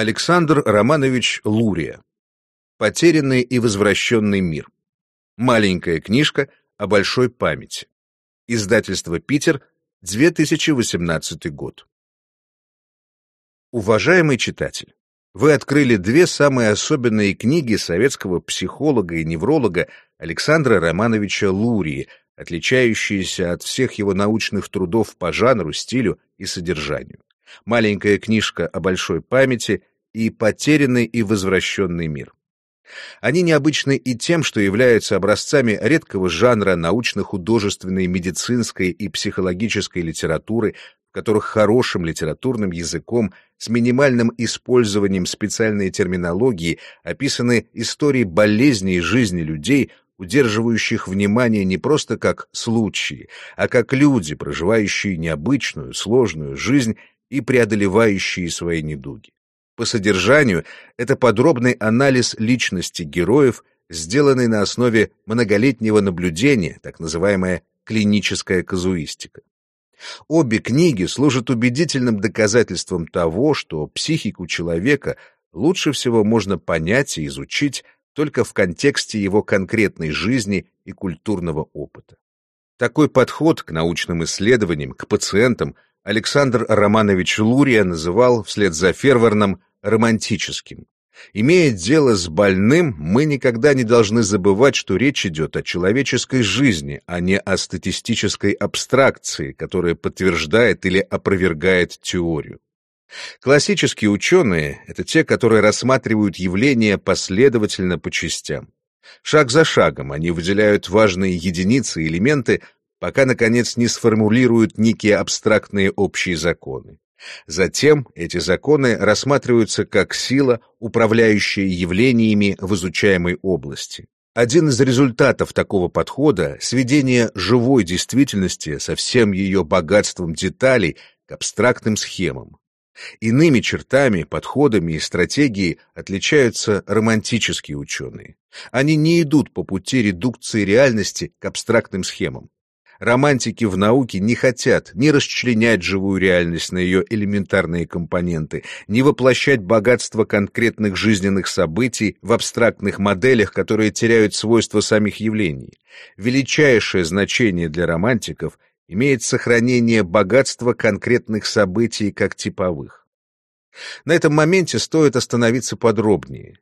Александр Романович Лурия. Потерянный и возвращенный мир. Маленькая книжка о большой памяти. Издательство «Питер», 2018 год. Уважаемый читатель, вы открыли две самые особенные книги советского психолога и невролога Александра Романовича Лурии, отличающиеся от всех его научных трудов по жанру, стилю и содержанию. Маленькая книжка о большой памяти и потерянный и возвращенный мир. Они необычны и тем, что являются образцами редкого жанра научно-художественной, медицинской и психологической литературы, в которых хорошим литературным языком с минимальным использованием специальной терминологии описаны истории болезней жизни людей, удерживающих внимание не просто как случаи, а как люди, проживающие необычную, сложную жизнь и преодолевающие свои недуги. По содержанию это подробный анализ личности героев, сделанный на основе многолетнего наблюдения, так называемая клиническая казуистика. Обе книги служат убедительным доказательством того, что психику человека лучше всего можно понять и изучить только в контексте его конкретной жизни и культурного опыта. Такой подход к научным исследованиям, к пациентам Александр Романович Лурия называл вслед за Ферварном романтическим. Имея дело с больным, мы никогда не должны забывать, что речь идет о человеческой жизни, а не о статистической абстракции, которая подтверждает или опровергает теорию. Классические ученые — это те, которые рассматривают явления последовательно по частям. Шаг за шагом они выделяют важные единицы и элементы, пока, наконец, не сформулируют некие абстрактные общие законы. Затем эти законы рассматриваются как сила, управляющая явлениями в изучаемой области. Один из результатов такого подхода — сведение живой действительности со всем ее богатством деталей к абстрактным схемам. Иными чертами, подходами и стратегией отличаются романтические ученые. Они не идут по пути редукции реальности к абстрактным схемам. Романтики в науке не хотят ни расчленять живую реальность на ее элементарные компоненты, ни воплощать богатство конкретных жизненных событий в абстрактных моделях, которые теряют свойства самих явлений. Величайшее значение для романтиков имеет сохранение богатства конкретных событий как типовых. На этом моменте стоит остановиться подробнее.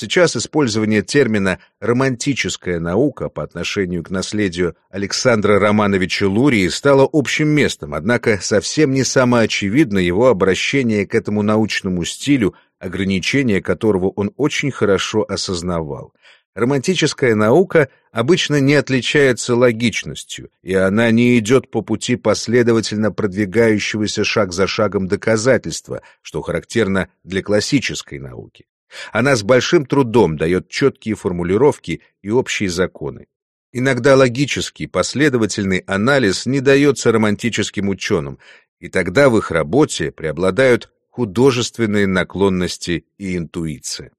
Сейчас использование термина «романтическая наука» по отношению к наследию Александра Романовича Лурии стало общим местом, однако совсем не самоочевидно его обращение к этому научному стилю, ограничения которого он очень хорошо осознавал. Романтическая наука обычно не отличается логичностью, и она не идет по пути последовательно продвигающегося шаг за шагом доказательства, что характерно для классической науки. Она с большим трудом дает четкие формулировки и общие законы. Иногда логический, последовательный анализ не дается романтическим ученым, и тогда в их работе преобладают художественные наклонности и интуиция.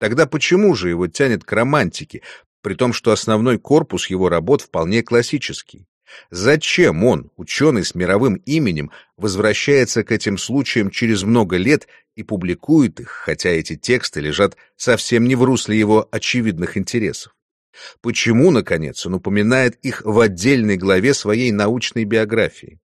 Тогда почему же его тянет к романтике, при том, что основной корпус его работ вполне классический? Зачем он, ученый с мировым именем, возвращается к этим случаям через много лет и публикует их, хотя эти тексты лежат совсем не в русле его очевидных интересов? Почему, наконец, он упоминает их в отдельной главе своей научной биографии?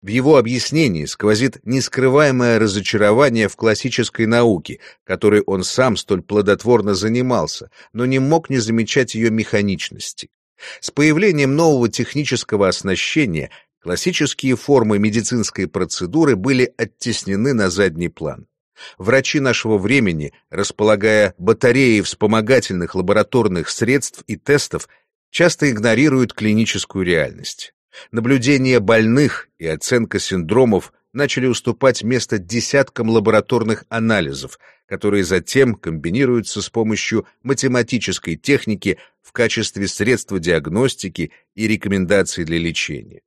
В его объяснении сквозит нескрываемое разочарование в классической науке, которой он сам столь плодотворно занимался, но не мог не замечать ее механичности. С появлением нового технического оснащения классические формы медицинской процедуры были оттеснены на задний план. Врачи нашего времени, располагая батареей вспомогательных лабораторных средств и тестов, часто игнорируют клиническую реальность. Наблюдение больных и оценка синдромов начали уступать место десяткам лабораторных анализов, которые затем комбинируются с помощью математической техники в качестве средства диагностики и рекомендаций для лечения.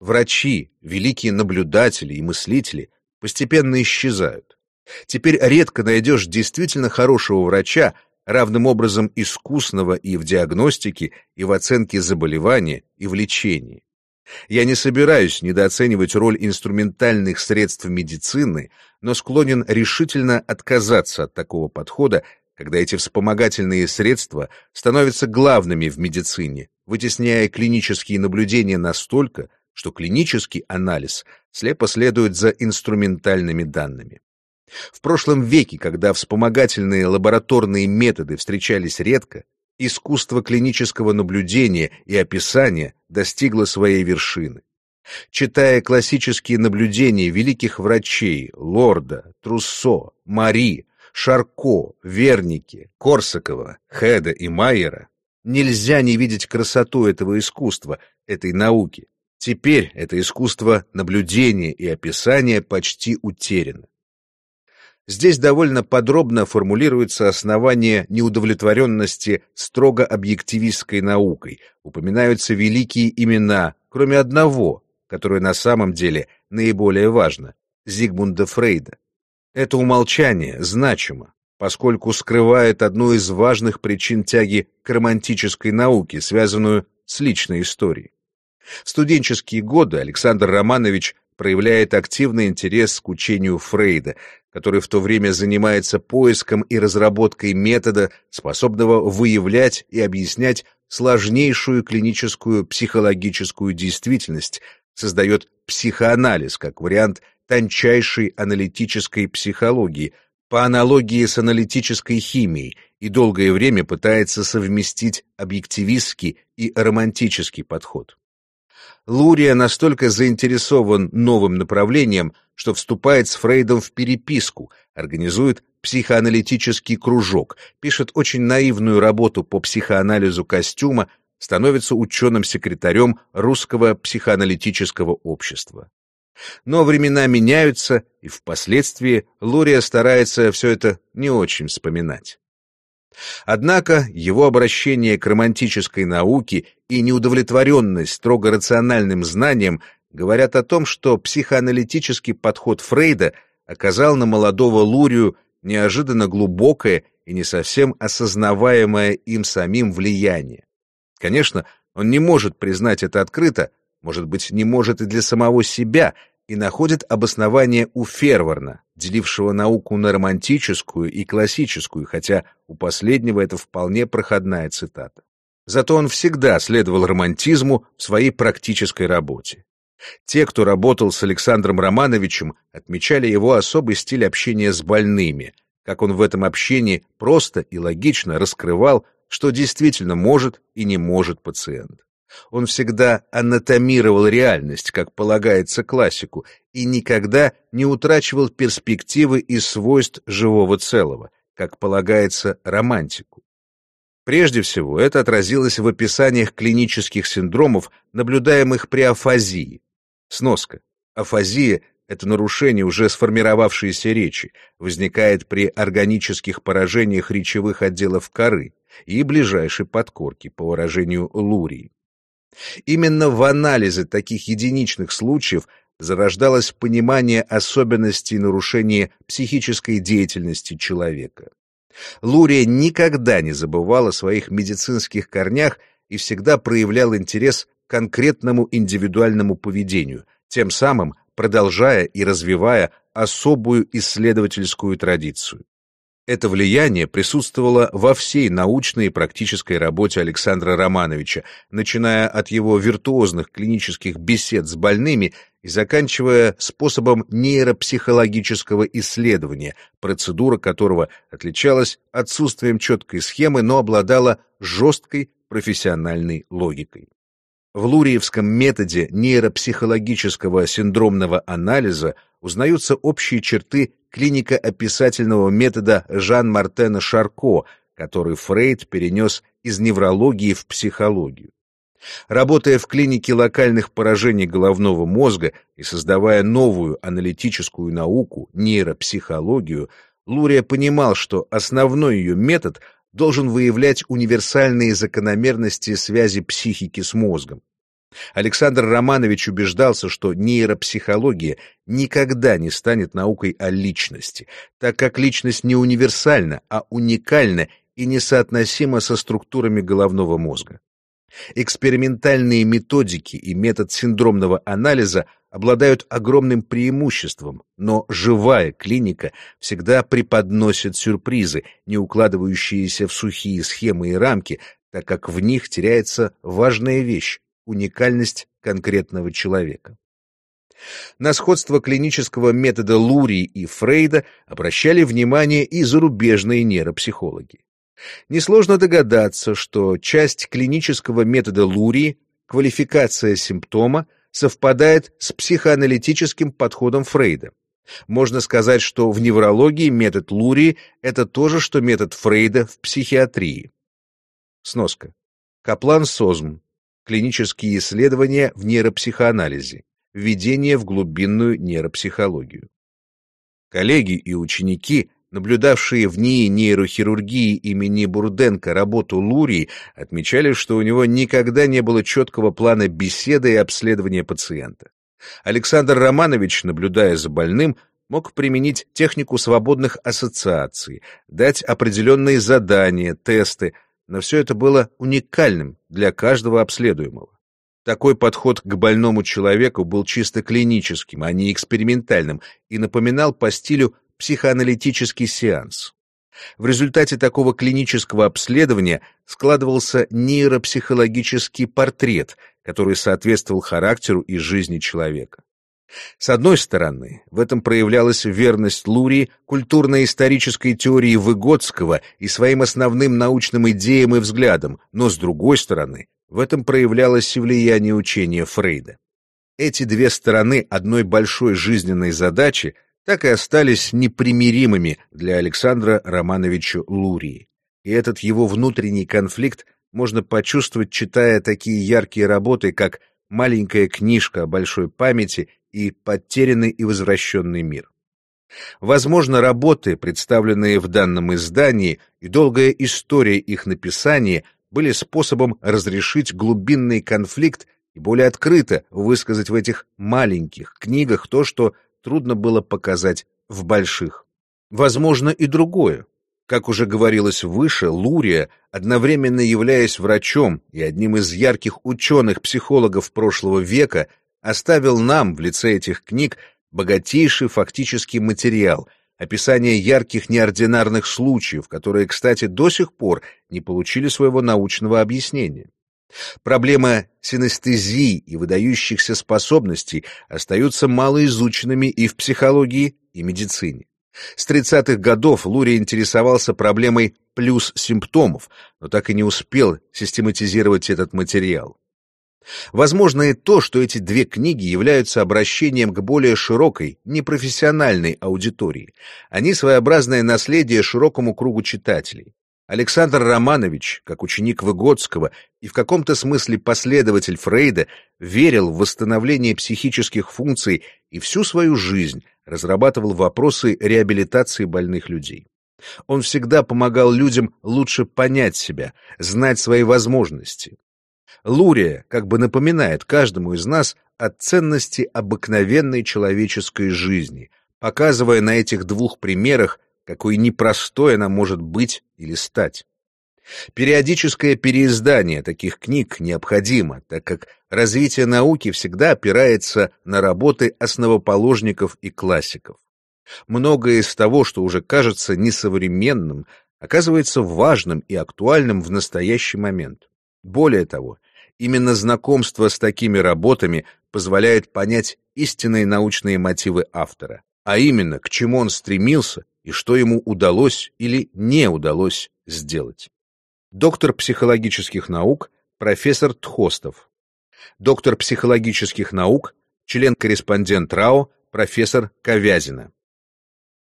Врачи, великие наблюдатели и мыслители постепенно исчезают. Теперь редко найдешь действительно хорошего врача, равным образом искусного и в диагностике, и в оценке заболевания, и в лечении. Я не собираюсь недооценивать роль инструментальных средств медицины, но склонен решительно отказаться от такого подхода, когда эти вспомогательные средства становятся главными в медицине, вытесняя клинические наблюдения настолько, что клинический анализ слепо следует за инструментальными данными. В прошлом веке, когда вспомогательные лабораторные методы встречались редко, искусство клинического наблюдения и описания достигло своей вершины. Читая классические наблюдения великих врачей Лорда, Труссо, Мари, Шарко, Верники, Корсакова, Хеда и Майера, нельзя не видеть красоту этого искусства, этой науки. Теперь это искусство наблюдения и описания почти утеряно. Здесь довольно подробно формулируется основание неудовлетворенности строго объективистской наукой, упоминаются великие имена, кроме одного, которое на самом деле наиболее важно — Зигмунда Фрейда. Это умолчание значимо, поскольку скрывает одну из важных причин тяги к романтической науке, связанную с личной историей. В студенческие годы Александр Романович проявляет активный интерес к учению Фрейда, который в то время занимается поиском и разработкой метода, способного выявлять и объяснять сложнейшую клиническую психологическую действительность, создает психоанализ как вариант тончайшей аналитической психологии, по аналогии с аналитической химией, и долгое время пытается совместить объективистский и романтический подход. Лурия настолько заинтересован новым направлением, что вступает с Фрейдом в переписку, организует психоаналитический кружок, пишет очень наивную работу по психоанализу костюма, становится ученым-секретарем Русского психоаналитического общества. Но времена меняются, и впоследствии Лурия старается все это не очень вспоминать. Однако его обращение к романтической науке и неудовлетворенность строго рациональным знанием говорят о том, что психоаналитический подход Фрейда оказал на молодого Лурию неожиданно глубокое и не совсем осознаваемое им самим влияние. Конечно, он не может признать это открыто, может быть, не может и для самого себя, и находит обоснование у Ферварна, делившего науку на романтическую и классическую, хотя у последнего это вполне проходная цитата. Зато он всегда следовал романтизму в своей практической работе. Те, кто работал с Александром Романовичем, отмечали его особый стиль общения с больными, как он в этом общении просто и логично раскрывал, что действительно может и не может пациент. Он всегда анатомировал реальность, как полагается классику, и никогда не утрачивал перспективы и свойств живого целого, как полагается романтику. Прежде всего, это отразилось в описаниях клинических синдромов, наблюдаемых при афазии. Сноска. Афазия — это нарушение уже сформировавшейся речи, возникает при органических поражениях речевых отделов коры и ближайшей подкорки, по выражению Лурии. Именно в анализе таких единичных случаев зарождалось понимание особенностей нарушения психической деятельности человека. Лурия никогда не забывала о своих медицинских корнях и всегда проявлял интерес к конкретному индивидуальному поведению, тем самым продолжая и развивая особую исследовательскую традицию. Это влияние присутствовало во всей научной и практической работе Александра Романовича, начиная от его виртуозных клинических бесед с больными и заканчивая способом нейропсихологического исследования, процедура которого отличалась отсутствием четкой схемы, но обладала жесткой профессиональной логикой. В луриевском методе нейропсихологического синдромного анализа узнаются общие черты клинико-описательного метода Жан-Мартена Шарко, который Фрейд перенес из неврологии в психологию. Работая в клинике локальных поражений головного мозга и создавая новую аналитическую науку, нейропсихологию, Лурия понимал, что основной ее метод должен выявлять универсальные закономерности связи психики с мозгом. Александр Романович убеждался, что нейропсихология никогда не станет наукой о личности, так как личность не универсальна, а уникальна и несоотносима со структурами головного мозга. Экспериментальные методики и метод синдромного анализа обладают огромным преимуществом, но живая клиника всегда преподносит сюрпризы, не укладывающиеся в сухие схемы и рамки, так как в них теряется важная вещь — уникальность конкретного человека. На сходство клинического метода Лури и Фрейда обращали внимание и зарубежные нейропсихологи. Несложно догадаться, что часть клинического метода Лури, квалификация симптома, совпадает с психоаналитическим подходом Фрейда. Можно сказать, что в неврологии метод Лури – это то же, что метод Фрейда в психиатрии. Сноска. Каплан Созм. Клинические исследования в нейропсихоанализе. Введение в глубинную нейропсихологию. Коллеги и ученики Наблюдавшие в НИИ нейрохирургии имени Бурденко работу Лурии отмечали, что у него никогда не было четкого плана беседы и обследования пациента. Александр Романович, наблюдая за больным, мог применить технику свободных ассоциаций, дать определенные задания, тесты, но все это было уникальным для каждого обследуемого. Такой подход к больному человеку был чисто клиническим, а не экспериментальным, и напоминал по стилю психоаналитический сеанс. В результате такого клинического обследования складывался нейропсихологический портрет, который соответствовал характеру и жизни человека. С одной стороны, в этом проявлялась верность Лури культурно-исторической теории Выгодского и своим основным научным идеям и взглядам, но с другой стороны, в этом проявлялось и влияние учения Фрейда. Эти две стороны одной большой жизненной задачи так и остались непримиримыми для Александра Романовича Лурии. И этот его внутренний конфликт можно почувствовать, читая такие яркие работы, как «Маленькая книжка о большой памяти» и «Потерянный и возвращенный мир». Возможно, работы, представленные в данном издании, и долгая история их написания были способом разрешить глубинный конфликт и более открыто высказать в этих маленьких книгах то, что трудно было показать в больших. Возможно и другое. Как уже говорилось выше, Лурия, одновременно являясь врачом и одним из ярких ученых-психологов прошлого века, оставил нам в лице этих книг богатейший фактический материал, описание ярких неординарных случаев, которые, кстати, до сих пор не получили своего научного объяснения. Проблема синестезии и выдающихся способностей остаются малоизученными и в психологии, и медицине. С 30-х годов Лури интересовался проблемой плюс симптомов, но так и не успел систематизировать этот материал. Возможно и то, что эти две книги являются обращением к более широкой, непрофессиональной аудитории. Они своеобразное наследие широкому кругу читателей. Александр Романович, как ученик Выгодского и в каком-то смысле последователь Фрейда, верил в восстановление психических функций и всю свою жизнь разрабатывал вопросы реабилитации больных людей. Он всегда помогал людям лучше понять себя, знать свои возможности. Лурия как бы напоминает каждому из нас о ценности обыкновенной человеческой жизни, показывая на этих двух примерах какой непростой она может быть или стать. Периодическое переиздание таких книг необходимо, так как развитие науки всегда опирается на работы основоположников и классиков. Многое из того, что уже кажется несовременным, оказывается важным и актуальным в настоящий момент. Более того, именно знакомство с такими работами позволяет понять истинные научные мотивы автора, а именно, к чему он стремился и что ему удалось или не удалось сделать. Доктор психологических наук, профессор Тхостов. Доктор психологических наук, член-корреспондент РАО, профессор Ковязина.